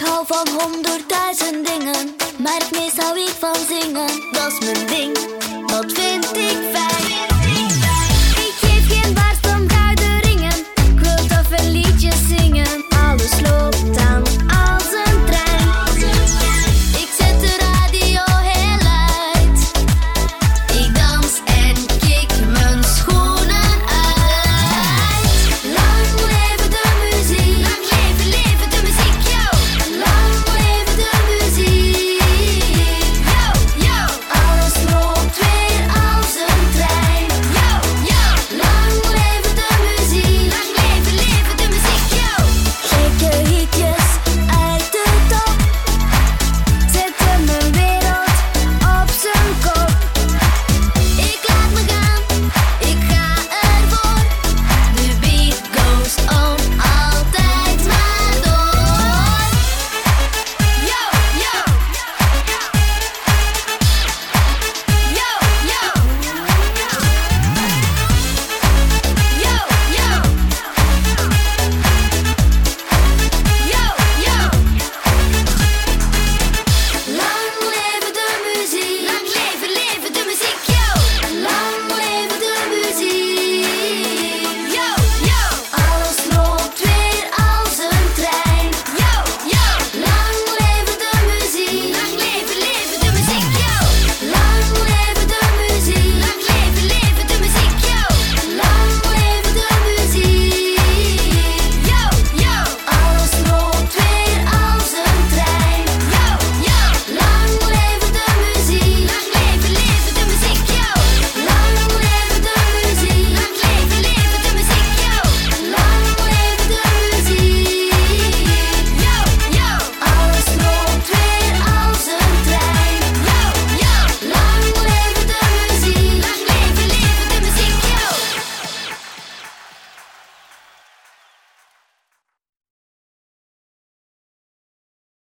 Ik hou van honderdduizend dingen, maar het meest hou ik van zingen. Dat is mijn ding, Wat vind